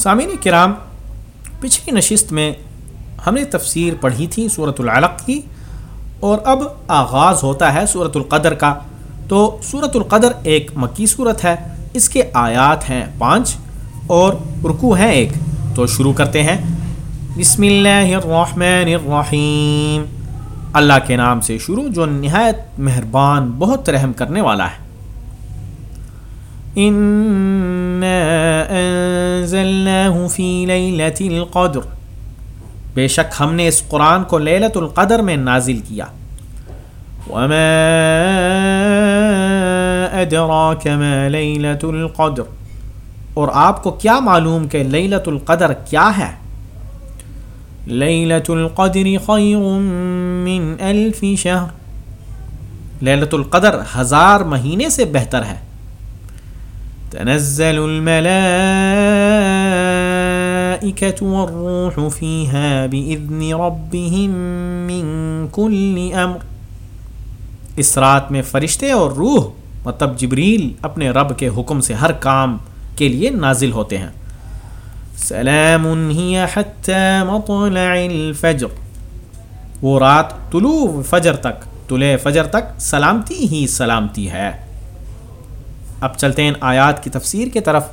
سامعین کرام، پچھلی نشست میں ہم نے تفسیر پڑھی تھی صورت العلق کی، اور اب آغاز ہوتا ہے صورت القدر کا۔ تو صورت القدر ایک مکی صورت ہے، اس کے آیات ہیں پانچ اور رکو ہیں ایک۔ تو شروع کرتے ہیں۔ بسم اللہ الرحمن الرحیم۔ اللہ کے نام سے شروع، جو نہایت مہربان، بہت رحم کرنے والا ہے۔ فی لیلت القدر بے شک ہم نے اس قرآن کو لیلت القدر میں نازل کیا۔ وما ادراک ما لیلت القدر اور آپ کو کیا معلوم کہ لیلت القدر کیا ہے؟ لیلت القدر خیر من الف شہر لیلت القدر ہزار مہینے سے بہتر ہے۔ تنزل الملائكة والروح فيها بإذن ربهم من كل أمر. اس رات میں فرشتے اور روح مطلب جبریل، اپنے رب کے حکم سے ہر کام کے لیے نازل ہوتے ہیں۔ سلام ہی حتى مطلع الفجر۔ وہ رات طلوع فجر تک، طلوع فجر تک سلامتی ہی سلامتی ہے۔ اب چلتے ہیں آیات کی تفسیر کی طرف۔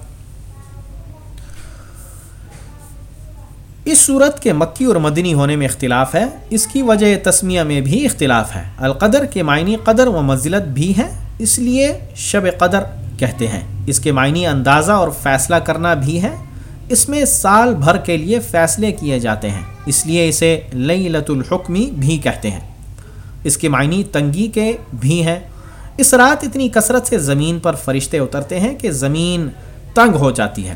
اس صورت کے مکی اور مدنی ہونے میں اختلاف ہے، اس کی وجہ تسمیہ میں بھی اختلاف ہے۔ القدر کے معنی قدر و منزلت بھی ہے اس لیے شب قدر کہتے ہیں۔ اس کے معنی اندازہ اور فیصلہ کرنا بھی ہے۔ اس میں سال بھر کے لیے فیصلے کیے جاتے ہیں، اس لیے اسے لئی لت الحکمی بھی کہتے ہیں۔ اس کے معنی تنگی کے بھی ہیں اس رات اتنی کثرت سے زمین پر فرشتے اترتے ہیں کہ زمین تنگ ہو جاتی ہے۔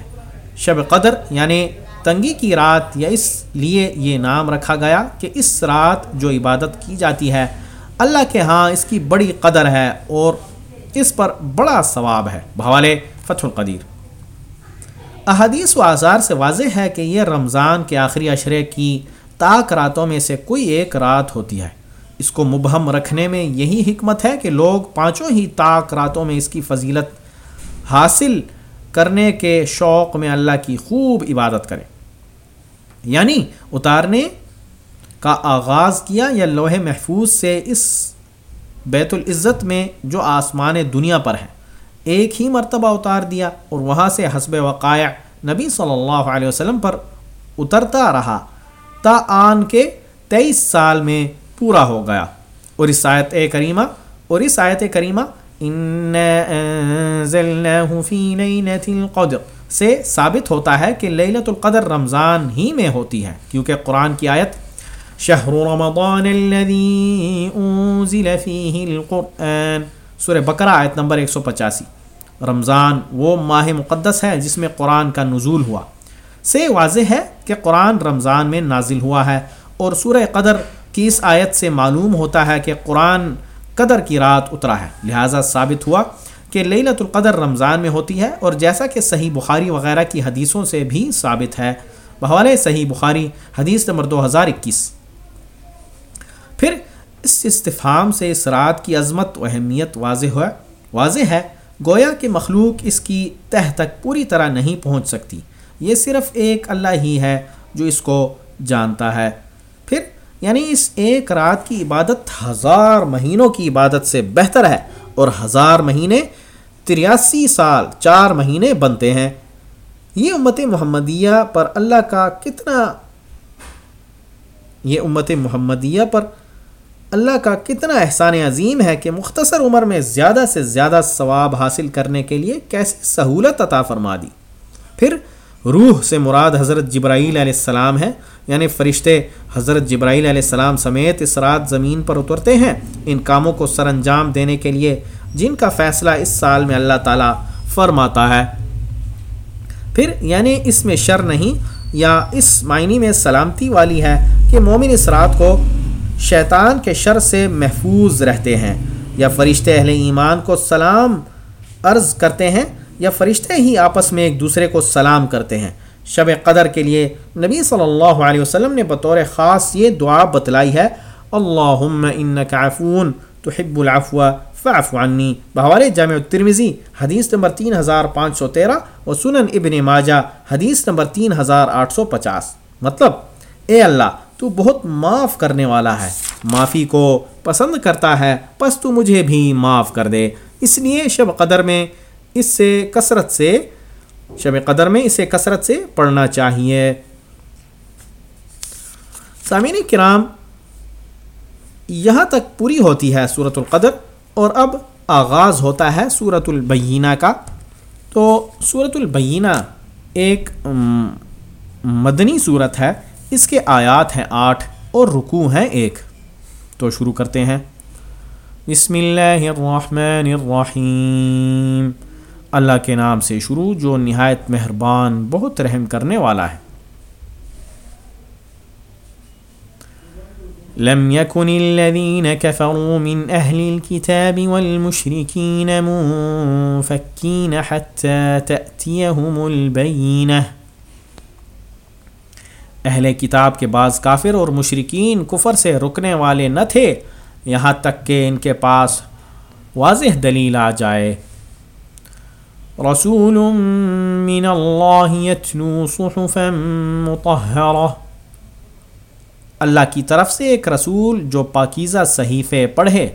شب قدر یعنی تنگی کی رات یا اس لیے یہ نام رکھا گیا کہ اس رات جو عبادت کی جاتی ہے، اللہ کے ہاں اس کی بڑی قدر ہے اور اس پر بڑا ثواب ہے۔ بھوالے فتح القدیر۔ احادیث و آثار سے واضح ہے کہ یہ رمضان کے آخری اشرے کی طاق راتوں میں سے کوئی ایک رات ہوتی ہے۔ اس کو مبہم رکھنے میں یہی حکمت ہے کہ لوگ پانچوں ہی طاق راتوں میں اس کی فضیلت حاصل کرنے کے شوق میں اللہ کی خوب عبادت کریں۔ یعنی اتارنے کا آغاز کیا یا لوہے محفوظ سے اس بیت العزت میں جو آسمان دنیا پر ہے ایک ہی مرتبہ اتار دیا اور وہاں سے حسب وقائع نبی صلی اللہ علیہ وسلم پر اترتا رہا تا آن کے تیئیس سال میں پورا ہو گیا۔ اور اس آیت کریمہ، اور اس آیت کریمہ القدر سے ثابت ہوتا ہے کہ لیلت القدر رمضان ہی میں ہوتی ہے۔ کیونکہ قرآن کی آیت شہر رمضان الذي انزل فيه القرآن سورہ بقرہ، آیت نمبر 185 رمضان وہ ماہ مقدس ہے جس میں قرآن کا نزول ہوا۔ سے واضح ہے کہ قرآن رمضان میں نازل ہوا ہے اور سورہ قدر کی اس آیت سے معلوم ہوتا ہے کہ قرآن قدر کی رات اترا ہے۔ لہٰذا ثابت ہوا کہ لیلت القدر رمضان میں ہوتی ہے اور جیسا کہ صحیح بخاری وغیرہ کی حدیثوں سے بھی ثابت ہے۔ بحوالے صحیح بخاری حدیث نمبر دو ہزار اکیس۔ پھر اس استفام سے اس رات کی عظمت و اہمیت واضح ہے واضح ہے، گویا کہ مخلوق اس کی تہ تک پوری طرح نہیں پہنچ سکتی۔ یہ صرف ایک اللہ ہی ہے جو اس کو جانتا ہے۔ پھر یعنی اس ایک رات کی عبادت ہزار مہینوں کی عبادت سے بہتر ہے اور ہزار مہینے تریاسی سال چار مہینے بنتے ہیں۔ یہ امت محمدیہ پر اللہ کا کتنا یہ امت محمدیہ پر اللہ کا کتنا احسان عظیم ہے کہ مختصر عمر میں زیادہ سے زیادہ ثواب حاصل کرنے کے لیے کیسی سہولت عطا فرما دی۔ پھر روح سے مراد حضرت جبرائیل علیہ السلام ہے۔ یعنی فرشتے حضرت جبرائیل علیہ السلام سمیت اس رات زمین پر اترتے ہیں۔ ان کاموں کو سر انجام دینے کے لیے جن کا فیصلہ اس سال میں اللہ تعالیٰ فرماتا ہے۔ پھر یعنی اس میں شر نہیں یا اس معنی میں سلامتی والی ہے کہ مومن اس رات کو شیطان کے شر سے محفوظ رہتے ہیں یا فرشتے اہل ایمان کو سلام عرض کرتے ہیں یا فرشتے ہی آپس میں ایک دوسرے کو سلام کرتے ہیں۔ شب قدر کے لیے نبی صلی اللہ علیہ وسلم نے بطور خاص یہ دعا بتلائی ہے اللہ عفون تو العفو فعف عنی بحوالِ جامع الترمزی حدیث نمبر تین ہزار پانچ سو تیرہ اور سنن ابن ماجہ، حدیث نمبر تین ہزار آٹھ سو پچاس۔ مطلب اے اللہ، تو بہت معاف کرنے والا ہے۔ معافی کو پسند کرتا ہے، پس تو مجھے بھی معاف کر دے۔ اس لیے شب قدر میں اس سے کثرت سے، شب قدر میں اسے کثرت سے پڑھنا چاہیے۔ سامعین کرام، یہاں تک پوری ہوتی ہے صورت القدر اور اب آغاز ہوتا ہے صورت البینہ کا۔ تو صورت البینہ ایک مدنی صورت ہے۔ اس کے آیات ہیں آٹھ اور رکوع ہیں ایک۔ تو شروع کرتے ہیں۔ بسم اللہ الرحمن الرحیم۔ اللہ کے نام سے شروع جو نہایت مہربان، بہت رحم کرنے والا ہے۔ لم يكن الذين كفروا من أهل الكتاب والمشركين منفكين حتى تأتيهم البينة اہل کتاب کے بعض کافر اور مشرقین کفر سے رکنے والے نہ تھے۔ یہاں تک کہ ان کے پاس واضح دلیل آ جائے۔ رسول من اللہ يتلو صحفا مطہرہ۔ اللہ کی طرف سے ایک رسول جو پاکیزہ صحیفے پڑھے۔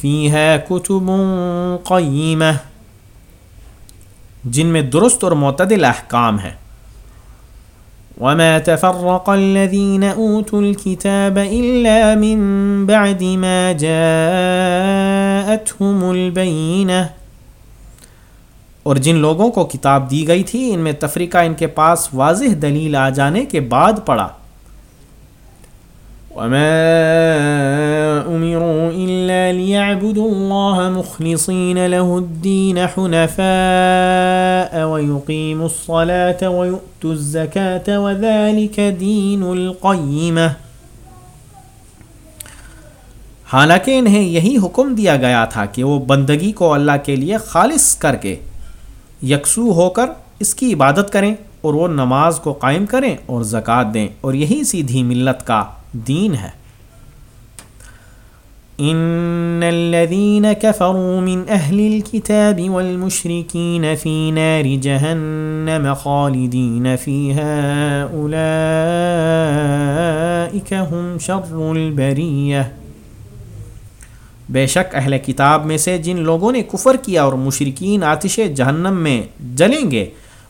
فی ہے کتب قیمہ۔ جن میں درست اور معتدل احکام ہیں۔ وما تفرق الذين اوتوا الكتاب الا من بعد ما جاءتهم البينه اور جن لوگوں کو کتاب دی گئی تھی، ان میں تفریقہ ان کے پاس واضح دلیل آ جانے کے بعد پڑا وما امروا الا ليعبدوا الله مخلصين له الدين حنفاء ويقيموا الصلاه ويؤتوا الزكاه وذلك دين القيمه حالانکہ انہیں یہی حکم دیا گیا تھا کہ وہ بندگی کو اللہ کے لیے خالص کر کے یکسو ہو کر اس کی عبادت کریں اور وہ نماز کو قائم کریں اور زکوٰۃ دیں۔ اور یہی سیدھی ملت کا دین ہے۔ ان الذين كفروا من اهل الكتاب والمشركين في نار جهنم خالدين فيها اولئك هم شر البريه بے شک اہل کتاب میں سے جن لوگوں نے کفر کیا اور مشرقین آتش جہنم میں جلیں گے،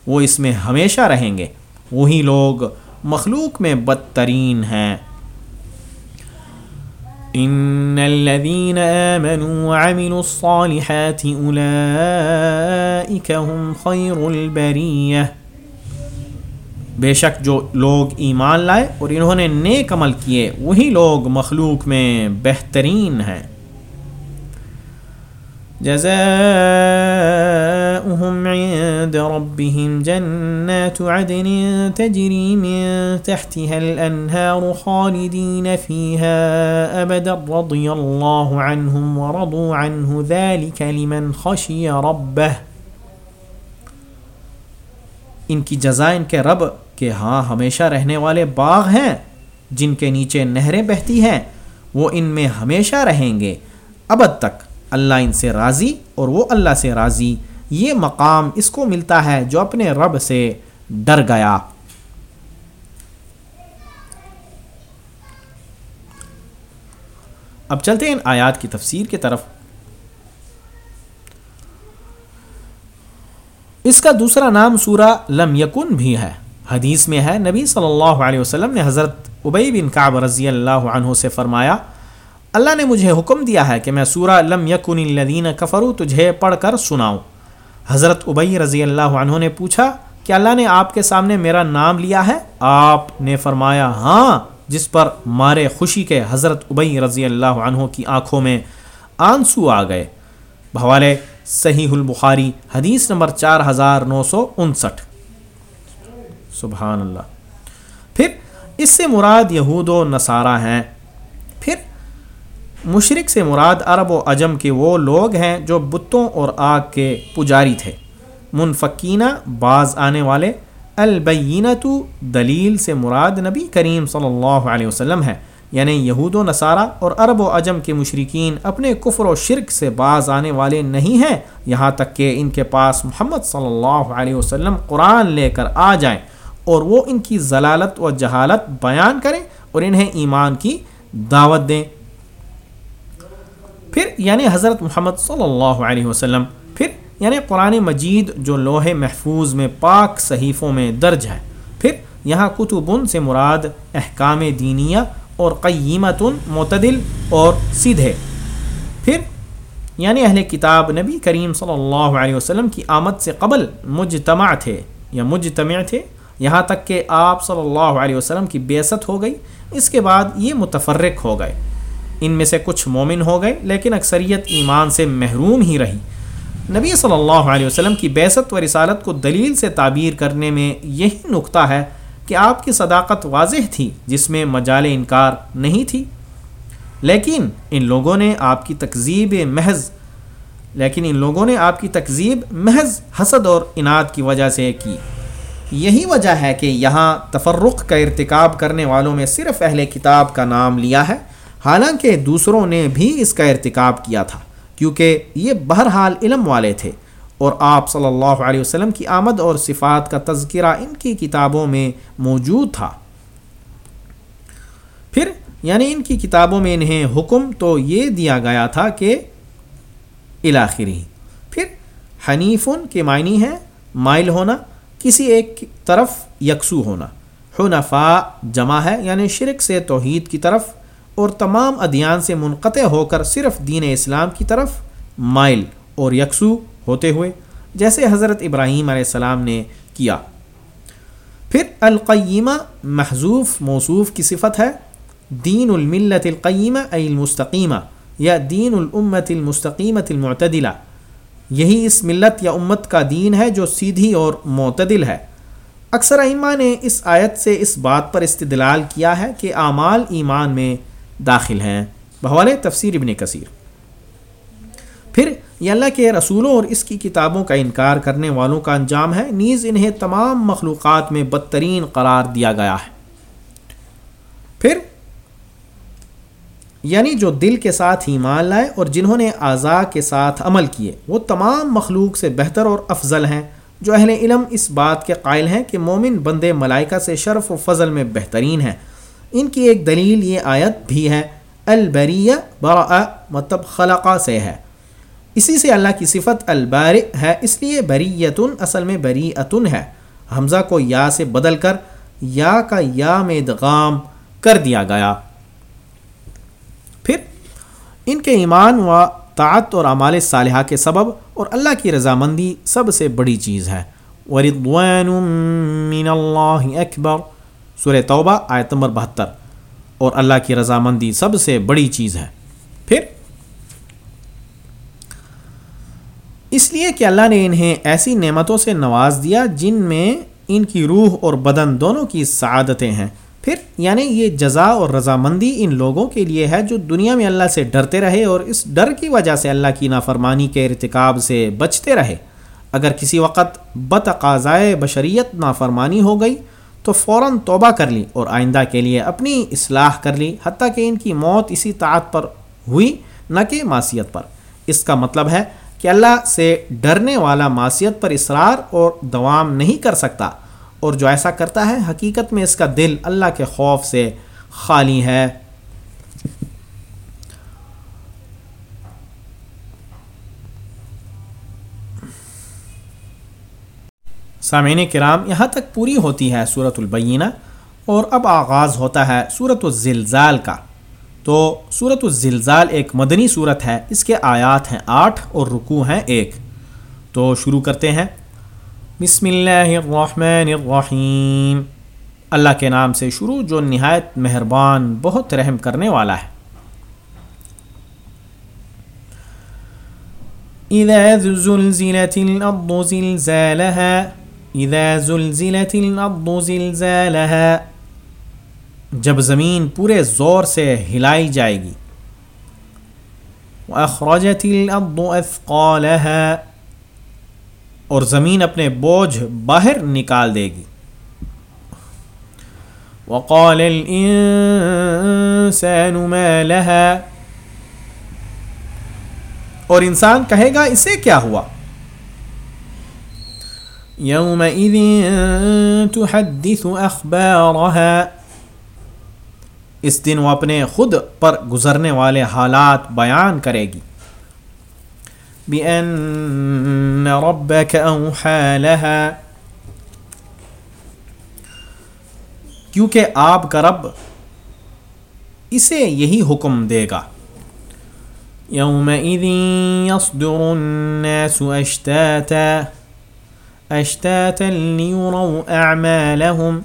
وہ اس میں ہمیشہ رہیں گے۔ وہی لوگ مخلوق میں بدترین ہیں۔ ان الذين امنوا وعملوا الصالحات اولئك هم خير البريه بے شک جو لوگ ایمان لائے اور انہوں نے نیک عمل کیے، وہی لوگ مخلوق میں بہترین ہیں۔ جزاؤهم عند ربهم جنات عدن تجري من تحتها الأنهار خالدين فيها أبدا، رضي الله عنهم ورضوا عنه ذلك لمن خشي ربه۔ ان کی جزا ان کے رب کے ہاں ہمیشہ رہنے والے باغ ہیں، جن کے نیچے نہریں بہتی ہیں، وہ ان میں ہمیشہ رہیں گے، ابد تک۔ اللہ ان سے راضی اور وہ اللہ سے راضی، یہ مقام اس کو ملتا ہے جو اپنے رب سے ڈر گیا۔ اب چلتے ہیں ان آیات کی تفسیر کی طرف۔ اس کا دوسرا نام سورہ لم یکن بھی ہے۔ حدیث میں ہے، نبی صلی اللہ علیہ وسلم نے حضرت ابئی بن کعب رضی اللہ عنہ سے فرمایا اللہ نے مجھے حکم دیا ہے کہ میں سورہ لم یکن الذین کفرو تجھے پڑھ کر سناؤں۔ حضرت ابئی رضی اللہ عنہ نے پوچھا کہ اللہ نے آپ کے سامنے میرا نام لیا ہے؟ آپ نے فرمایا ہاں جس پر مارے خوشی کے حضرت ابئی رضی اللہ عنہ کی آنکھوں میں آنسو آ گئے۔ بھوالے صحیح البخاری، حدیث نمبر چار ہزار نو سو انسٹھ۔ سبحان اللہ۔ پھر، اس سے مراد یہود و نصارہ ہیں۔ مشرق سے مراد عرب و عجم کے وہ لوگ ہیں جو بتوں اور آگ کے پجاری تھے۔ منفقینہ بعض آنے والے۔ البینہ تو دلیل سے مراد نبی کریم صلی اللہ علیہ وسلم ہے یعنی یہود و نصارہ اور عرب و عجم کے مشرقین اپنے کفر و شرک سے باز آنے والے نہیں ہیں۔ یہاں تک کہ ان کے پاس محمد صلی اللہ علیہ وسلم قرآن لے کر آ جائیں اور وہ ان کی ضلالت و جہالت بیان کریں اور انہیں ایمان کی دعوت دیں۔ پھر یعنی حضرت محمد صلی اللہ علیہ وسلم، پھر یعنی قرآن مجید جو لوہے محفوظ میں پاک صحیفوں میں درج ہے۔ پھر یہاں کتبن سے مراد احکام دینیہ اور قیمت معتدل اور سیدھے پھر یعنی اہل کتاب نبی کریم صلی اللہ علیہ وسلم کی آمد سے قبل مجتمع تھے یا مجتمع تھے، یہاں تک کہ آپ صلی اللہ علیہ وسلم کی بیست ہو گئی، اس کے بعد یہ متفرق ہو گئے۔ ان میں سے کچھ مومن ہو گئے، لیکن اکثریت ایمان سے محروم ہی رہی۔ نبی صلی اللہ علیہ وسلم کی بیست و رسالت کو دلیل سے تعبیر کرنے میں یہی نقطہ ہے کہ آپ کی صداقت واضح تھی، جس میں مجال انکار نہیں تھی۔ لیکن ان لوگوں نے آپ کی تکذیب محض، لیکن ان لوگوں نے آپ کی تکذیب محض حسد اور انعد کی وجہ سے کی۔ یہی وجہ ہے کہ یہاں تفرق کا ارتکاب کرنے والوں میں صرف اہل کتاب کا نام لیا ہے۔ حالانکہ دوسروں نے بھی اس کا ارتکاب کیا تھا، کیونکہ یہ بہرحال علم والے تھے۔ اور آپ صلی اللہ علیہ وسلم کی آمد اور صفات کا تذکرہ ان کی کتابوں میں موجود تھا۔ پھر یعنی ان کی کتابوں میں انہیں حکم تو یہ دیا گیا تھا کہ الاخری پھر حنیفن کے معنی ہے مائل ہونا، کسی ایک طرف یکسو ہونا۔ حنفا جمع ہے یعنی شرک سے توحید کی طرف۔ اور تمام ادیان سے منقطع ہو کر صرف دین اسلام کی طرف مائل اور یکسو ہوتے ہوئے، جیسے حضرت ابراہیم علیہ السلام نے کیا۔ پھر القیمہ محضوف موصوف کی صفت ہے، دین الملت القیمہ المستقیمہ یا دین الامت المستقیمت المعتدلہ۔ یہی اس ملت یا امت کا دین ہے جو سیدھی اور معتدل ہے۔ اکثر ائمہ نے اس آیت سے اس بات پر استدلال کیا ہے کہ اعمال ایمان میں داخل ہیں۔ بحوال تفسیر ابن کثیر۔ پھر یہ اللہ کے رسولوں اور اس کی کتابوں کا انکار کرنے والوں کا انجام ہے۔ نیز انہیں تمام مخلوقات میں بدترین قرار دیا گیا ہے۔ پھر یعنی جو دل کے ساتھ ایمان لائے اور جنہوں نے اعضاء کے ساتھ عمل کیے، وہ تمام مخلوق سے بہتر اور افضل ہیں۔ جو اہل علم اس بات کے قائل ہیں کہ مومن بندے ملائکہ سے شرف و فضل میں بہترین ہیں۔ ان کی ایک دلیل یہ آیت بھی ہے، البریہ برا مطلب خلقہ سے ہے۔ اسی سے اللہ کی صفت البار ہے، اس لیے بریتن اصل میں بری ہے۔ حمزہ کو یا سے بدل کر یا کا یا میں ادغام کر دیا گیا۔ پھر ان کے ایمان و طاعت اور اعمال صالحہ کے سبب اور اللہ کی رضامندی سب سے بڑی چیز ہے۔ وردوان من اللہ اکبر سورہ توبہ، آیت نمبر بہتر۔ اور اللہ کی رضامندی سب سے بڑی چیز ہے۔ پھر، اس لیے کہ اللہ نے انہیں ایسی نعمتوں سے نواز دیا جن میں ان کی روح اور بدن دونوں کی سعادتیں ہیں۔ پھر یعنی یہ جزا اور رضامندی ان لوگوں کے لیے ہے جو دنیا میں اللہ سے ڈرتے رہے اور اس ڈر کی وجہ سے اللہ کی نافرمانی کے ارتکاب سے بچتے رہے۔ اگر کسی وقت بتقاضائے بشریت نافرمانی ہو گئی تو فوراً توبہ کر لی اور آئندہ کے لیے اپنی اصلاح کر لی، حتیٰ کہ ان کی موت اسی طاعت پر ہوئی، نہ کہ معاشیت پر۔ اس کا مطلب ہے کہ اللہ سے ڈرنے والا معاشیت پر اصرار اور دوام نہیں کر سکتا۔ اور جو ایسا کرتا ہے، حقیقت میں اس کا دل اللہ کے خوف سے خالی ہے۔ سامعین کرام، یہاں تک پوری ہوتی ہے صورت البینہ اور اب آغاز ہوتا ہے صورت الزلزال کا۔ تو صورت الزلزال ایک مدنی صورت ہے، اس کے آیات ہیں آٹھ اور رکو ہیں ایک۔ تو شروع کرتے ہیں۔ بسم اللہ الرحمن الرحیم۔ اللہ کے نام سے شروع، جو نہایت مہربان، بہت رحم کرنے والا ہے۔ اذا زلزلت الارض زلزالها اذا زلزلت الارض زلزالها، جب زمین پورے زور سے ہلائی جائے گی اخراجت الارض اثقالها اور زمین اپنے بوجھ باہر نکال دے گی۔ وقال الانسان ما لها۔ اور انسان کہے گا، اسے کیا ہوا؟ يومئذ تحدث اخبارها اس دن وہ اپنے خود پر گزرنے والے حالات بیان کرے گی۔ بأن ربك أوحى لها۔ کیونکہ آپ کا رب اسے یہی حکم دے گا۔ يومئذ يصدر الناس أشتاتا۔ أشتاتا ليروا أعمالهم.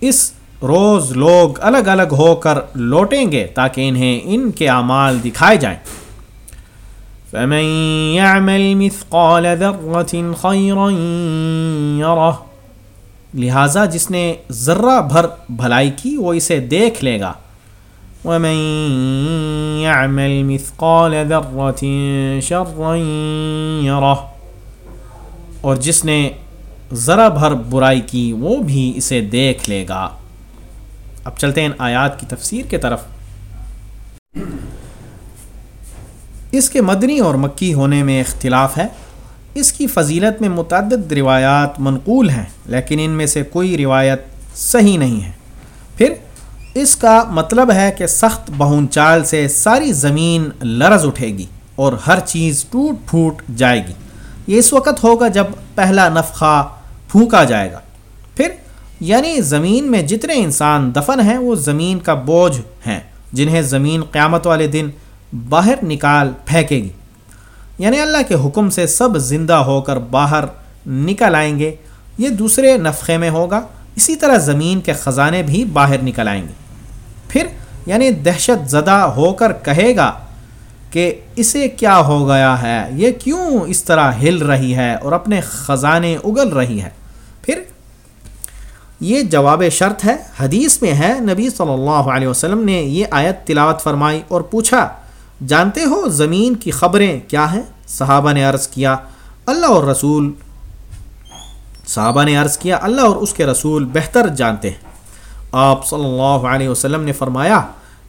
اس روز لوگ الگ الگ ہو کر لوٹیں گے تاکہ انہیں ان کے اعمال دکھائے جائیں۔ فمن يعمل مثقال ذرة خيرا يره۔ لہٰذا جس نے ذرہ بھر بھلائی کی وہ اسے دیکھ لے گا۔ ومن يعمل مثقال ذرة شرا يره۔ اور جس نے ذرا بھر برائی کی وہ بھی اسے دیکھ لے گا۔ اب چلتے ہیں آیات کی تفسیر کے طرف۔ اس کے مدنی اور مکی ہونے میں اختلاف ہے۔ اس کی فضیلت میں متعدد روایات منقول ہیں، لیکن ان میں سے کوئی روایت صحیح نہیں ہے۔ پھر اس کا مطلب ہے کہ سخت بہون چال سے ساری زمین لرز اٹھے گی اور ہر چیز ٹوٹ پھوٹ جائے گی۔ یہ اس وقت ہوگا جب پہلا نفخہ پھونکا جائے گا۔ پھر یعنی زمین میں جتنے انسان دفن ہیں، وہ زمین کا بوجھ ہیں، جنہیں زمین قیامت والے دن باہر نکال پھینکے گی۔ یعنی اللہ کے حکم سے سب زندہ ہو کر باہر نکل آئیں گے۔ یہ دوسرے نفقے میں ہوگا، اسی طرح زمین کے خزانے بھی باہر نکل آئیں گے۔ پھر یعنی دہشت زدہ ہو کر کہے گا کہ اسے کیا ہو گیا ہے؟ یہ کیوں اس طرح ہل رہی ہے اور اپنے خزانے اگل رہی ہے؟ پھر یہ جواب شرط ہے، حدیث میں ہے، نبی صلی اللہ علیہ وسلم نے یہ آیت تلاوت فرمائی اور پوچھا، جانتے ہو زمین کی خبریں کیا ہیں؟ صحابہ نے عرض کیا، اللہ اور رسول، صحابہ نے عرض کیا، اللہ اور اس کے رسول بہتر جانتے ہیں۔ آپ صلی اللہ علیہ وسلم نے فرمایا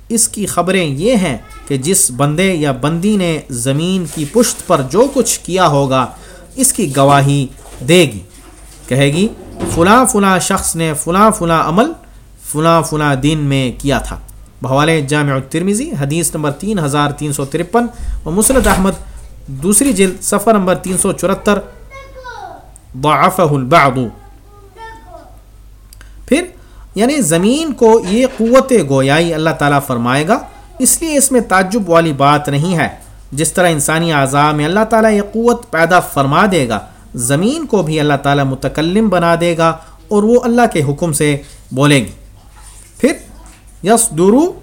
اس کی خبریں یہ ہیں کہ جس بندے یا بندی نے زمین کی پشت پر جو کچھ کیا ہوگا، اس کی گواہی دے گی۔ کہے گی، فلاں فلاں شخص نے فلاں فلاں عمل فلاں فلاں دن میں کیا تھا۔ بحوالے جامع الترمیزی حدیث نمبر تین ہزار تین سو ترپن و مسرت احمد، دوسری جلد صفحہ نمبر تین سو چورہتر ضعفہ البعض۔ پھر یعنی زمین کو یہ قوت گویائی اللہ تعالیٰ فرمائے گا، اس لیے اس میں تعجب والی بات نہیں ہے۔ جس طرح انسانی اعضاء میں اللہ تعالیٰ یہ قوت پیدا فرما دے گا، زمین کو بھی اللہ تعالیٰ متکلم بنا دے گا اور وہ اللہ کے حکم سے بولے گی۔ پھر یس درو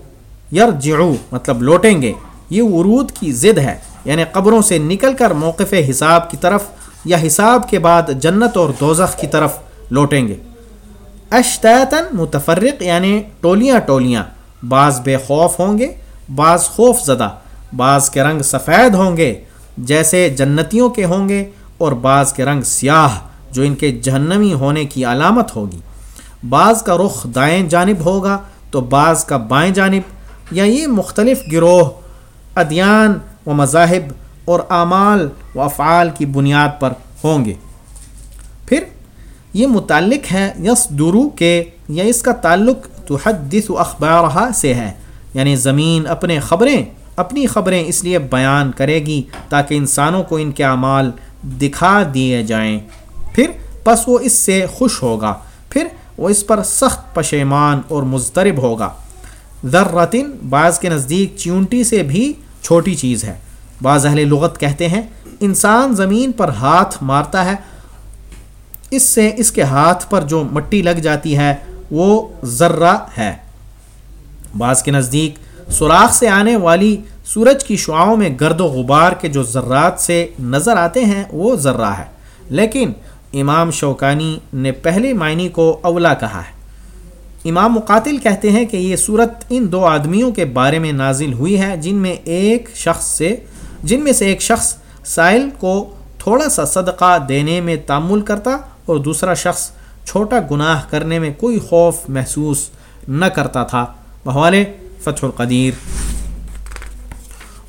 یر مطلب لوٹیں گے۔ یہ ورود کی ضد ہے یعنی قبروں سے نکل کر موقف حساب کی طرف یا حساب کے بعد جنت اور دوزخ کی طرف لوٹیں گے۔ اشتیتاً متفرق یعنی ٹولیاں ٹولیاں۔ بعض بے خوف ہوں گے، بعض خوف زدہ۔ بعض کے رنگ سفید ہوں گے، جیسے جنتیوں کے ہوں گے، اور بعض کے رنگ سیاہ، جو ان کے جہنمی ہونے کی علامت ہوگی۔ بعض کا رخ دائیں جانب ہوگا، تو بعض کا بائیں جانب۔ یا یہ مختلف گروہ، ادیان و مذاہب اور اعمال و افعال کی بنیاد پر ہوں گے۔ پھر یہ متعلق ہے یس درو کے، یا اس کا تعلق تو و اخبارہ سے ہے۔ یعنی زمین اپنے خبریں، اپنی خبریں اس لیے بیان کرے گی تاکہ انسانوں کو ان کے اعمال دکھا دیے جائیں۔ پھر پس وہ اس سے خوش ہوگا، پھر وہ اس پر سخت پشیمان اور مضطرب ہوگا۔ ذرتن بعض کے نزدیک چیونٹی سے بھی چھوٹی چیز ہے۔ بعض اہل لغت کہتے ہیں، انسان زمین پر ہاتھ مارتا ہے اس سے اس کے ہاتھ پر جو مٹی لگ جاتی ہے، وہ ذرہ ہے۔ بعض کے نزدیک سوراخ سے آنے والی سورج کی شعاؤں میں گرد و غبار کے جو ذرات سے نظر آتے ہیں، وہ ذرہ ہے۔ لیکن امام شوکانی نے پہلے معنی کو اولا کہا ہے۔ امام مقاتل کہتے ہیں کہ یہ صورت ان دو آدمیوں کے بارے میں نازل ہوئی ہے، جن میں ایک شخص سے، جن میں سے ایک شخص سائل کو تھوڑا سا صدقہ دینے میں تعمل کرتا اور دوسرا شخص چھوٹا گناہ کرنے میں کوئی خوف محسوس نہ کرتا تھا۔ بحوالے فتح القدیر۔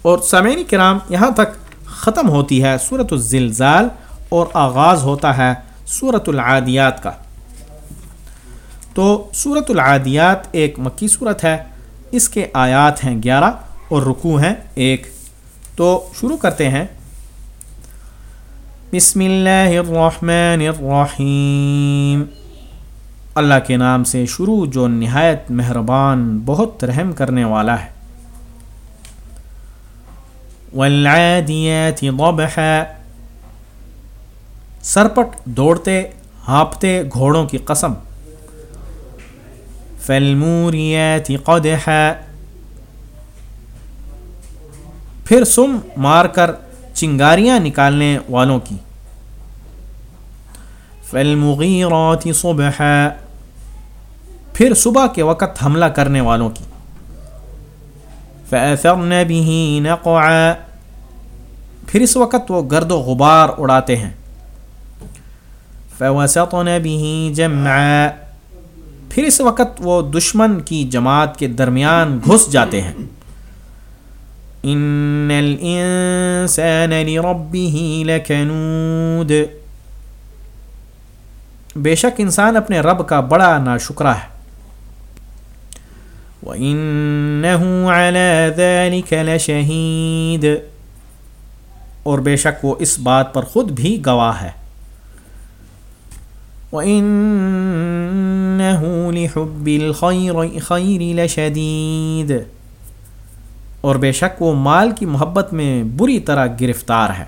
اور سامعین کرام، یہاں تک ختم ہوتی ہے صورت الزلزال اور آغاز ہوتا ہے صورت العادیات کا۔ تو صورت العادیات ایک مکی صورت ہے، اس کے آیات ہیں گیارہ اور رکو ہیں ایک۔ تو شروع کرتے ہیں بسم اللہ الرحمن الرحیم۔ اللہ کے نام سے شروع جو نہایت مہربان، بہت رحم کرنے والا ہے۔ والعادیات ضبحا۔ سرپٹ دوڑتے ہانپتے گھوڑوں کی قسم۔ فالموریات قدحا۔ پھر سم مار کر چنگاریاں نکالنے والوں کی۔ فالمغیرات صبحا۔ پھر صبح کے وقت حملہ کرنے والوں کی۔ فأثرن به نقعا۔ پھر اس وقت وہ گرد و غبار اڑاتے ہیں۔ فوسطن به جمعا۔ پھر اس وقت وہ دشمن کی جماعت کے درمیان گھس جاتے ہیں۔ ان الانسان لربه لکنود بے شک انسان اپنے رب کا بڑا ناشکرہ ہے۔ وَإِنَّهُ عَلَى ذَلِكَ لَشَهِيدٌ۔ اور بے شک وہ اس بات پر خود بھی گواہ ہے۔ وَإِنَّهُ لِحُبِّ الْخَيْرِ خَيْرِ لَشَدِيدٌ۔ اور بے شک وہ مال کی محبت میں بری طرح گرفتار ہے۔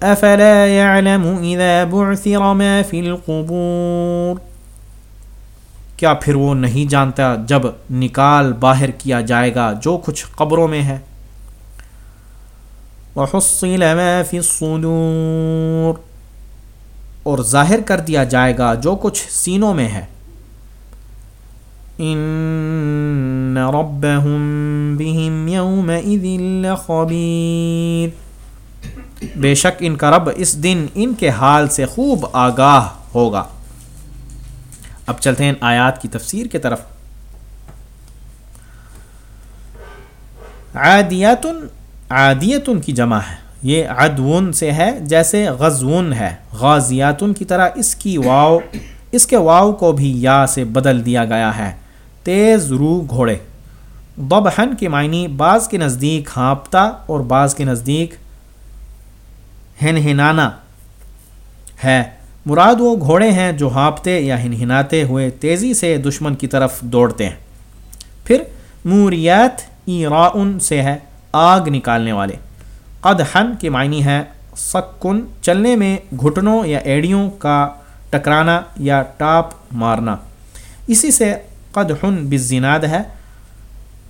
افلا يعلم اذا بعثر ما في القبور؟ کیا پھر وہ نہیں جانتا جب نکال باہر کیا جائے گا جو کچھ قبروں میں ہے؟ وحصل ما فی الصدور اور ظاہر کر دیا جائے گا جو کچھ سینوں میں ہے۔ ان ربهم بهم يومئذ لخبیر بے شک ان کا رب اس دن ان کے حال سے خوب آگاہ ہوگا۔ اب چلتے ہیں آیات کی تفسیر کی طرف۔ عادیاتن، عادیتن کی جمع ہے۔ یہ عدون سے ہے جیسے غزون ہے۔ غازیاتن کی طرح اس کی واؤ اس کے واؤ کو بھی یا سے بدل دیا گیا ہے۔ تیز رو گھوڑے۔ ببہن کے معنی بعض کے نزدیک ہانپتا اور بعض کے نزدیک ہن ہنانا ہے۔ مراد وہ گھوڑے ہیں جو ہانپتے یا ہنہناتے ہوئے تیزی سے دشمن کی طرف دوڑتے ہیں۔ پھر موریات ایراؤن سے ہے آگ نکالنے والے۔ قد ہن کے معنی ہے سکن، چلنے میں گھٹنوں یا ایڑیوں کا ٹکرانا یا ٹاپ مارنا۔ اسی سے قد ہن بزیناد ہے۔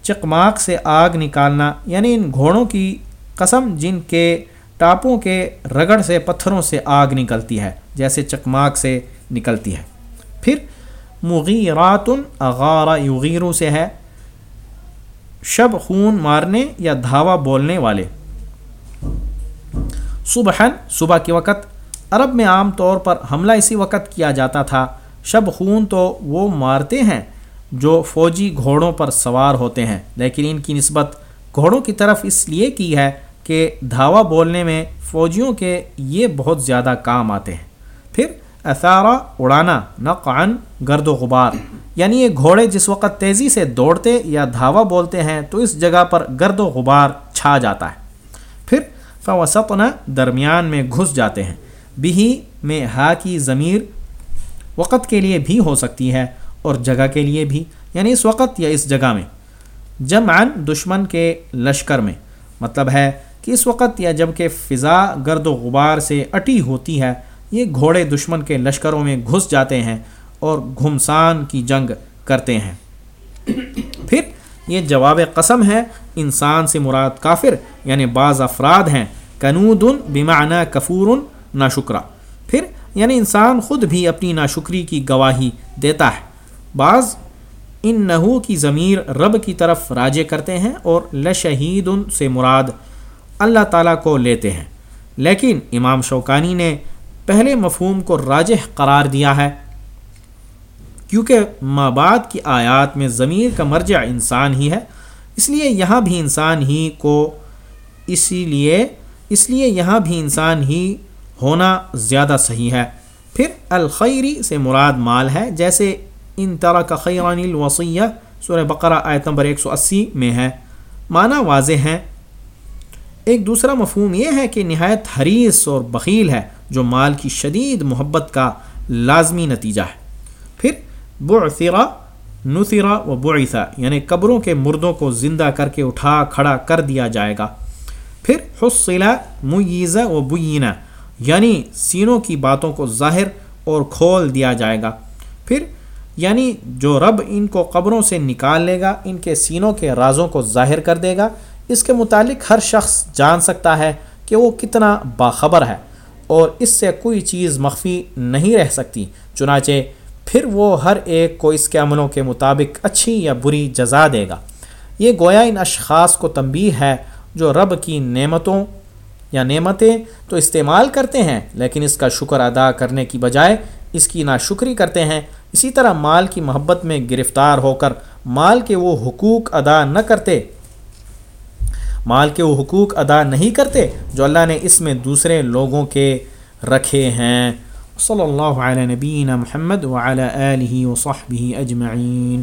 چکماک سے آگ نکالنا یعنی ان گھوڑوں کی قسم جن کے ٹاپوں کے رگڑ سے، پتھروں سے آگ نکلتی ہے، جیسے چکماک سے نکلتی ہے۔ پھر مغیرات اغارا یغیرو سے ہے۔ شب خون مارنے یا دھاوا بولنے والے۔ صبح صبح کے وقت۔ عرب میں عام طور پر حملہ اسی وقت کیا جاتا تھا۔ شب خون تو وہ مارتے ہیں جو فوجی گھوڑوں پر سوار ہوتے ہیں۔ لیکن ان کی نسبت گھوڑوں کی طرف اس لیے کی ہے کہ دھاوا بولنے میں فوجیوں کے یہ بہت زیادہ کام آتے ہیں۔ پھر اثارہ اڑانا نقعن گرد و غبار یعنی یہ گھوڑے جس وقت تیزی سے دوڑتے یا دھاوا بولتے ہیں تو اس جگہ پر گرد و غبار چھا جاتا ہے۔ پھر فوسطنا درمیان میں گھس جاتے ہیں۔ بہی میں ہا کی ضمیر وقت کے لیے بھی ہو سکتی ہے۔ اور جگہ کے لیے بھی یعنی اس وقت یا اس جگہ میں۔ جمعن دشمن کے لشکر میں۔ مطلب ہے کہ اس وقت یا جبکہ فضا، گرد و غبار سے اٹی ہوتی ہے، یہ گھوڑے دشمن کے لشکروں میں گھس جاتے ہیں اور گھمسان کی جنگ کرتے ہیں۔ پھر یہ جواب قسم ہے، انسان سے مراد کافر یعنی بعض افراد ہیں۔ کنودن بمعنی کفور نا شکرہ پھر یعنی انسان خود بھی اپنی ناشکری کی گواہی دیتا ہے۔ بعض ان نحو کی ضمیر رب کی طرف راجے کرتے ہیں اور لشہید سے مراد اللہ تعالیٰ کو لیتے ہیں۔ لیکن امام شوکانی نے پہلے مفہوم کو راجح قرار دیا ہے۔ کیونکہ ماں بعد کی آیات میں ضمیر کا مرجع انسان ہی ہے، اس لیے یہاں بھی انسان ہی کو اسی لیے، اس لیے یہاں بھی انسان ہی ہونا زیادہ صحیح ہے۔ پھر الخیری سے مراد مال ہے، جیسے ان طرح کا خیران الوسیہ سورہ بقرہ آیت نمبر 180 میں ہے۔ معنی واضح ہیں ایک دوسرا مفہوم یہ ہے کہ نہایت حریص اور بخیل ہے، جو مال کی شدید محبت کا لازمی نتیجہ ہے۔ پھر بعثرا، نثرا و بعثا یعنی قبروں کے مردوں کو زندہ کر کے اٹھا کھڑا کر دیا جائے گا۔ پھر حصلہ میزہ و بینہ یعنی سینوں کی باتوں کو ظاہر اور کھول دیا جائے گا۔ پھر یعنی جو رب ان کو قبروں سے نکال لے گا، ان کے سینوں کے رازوں کو ظاہر کر دے گا، اس کے متعلق ہر شخص جان سکتا ہے کہ وہ کتنا باخبر ہے اور اس سے کوئی چیز مخفی نہیں رہ سکتی۔ چنانچہ پھر وہ ہر ایک کو اس کے عملوں کے مطابق اچھی یا بری جزا دے گا۔ یہ گویا ان اشخاص کو تنبیہ ہے جو رب کی نعمتوں یا نعمتیں تو استعمال کرتے ہیں، لیکن اس کا شکر ادا کرنے کی بجائے اس کی ناشکری کرتے ہیں۔ اسی طرح مال کی محبت میں گرفتار ہو کر مال کے وہ حقوق ادا نہ کرتے، مال کے وہ حقوق ادا نہیں کرتے جو اللہ نے اس میں دوسرے لوگوں کے رکھے ہیں۔ صلی اللہ علیہ نبین محمد وعلی آلہ وصحبہ اجمعین۔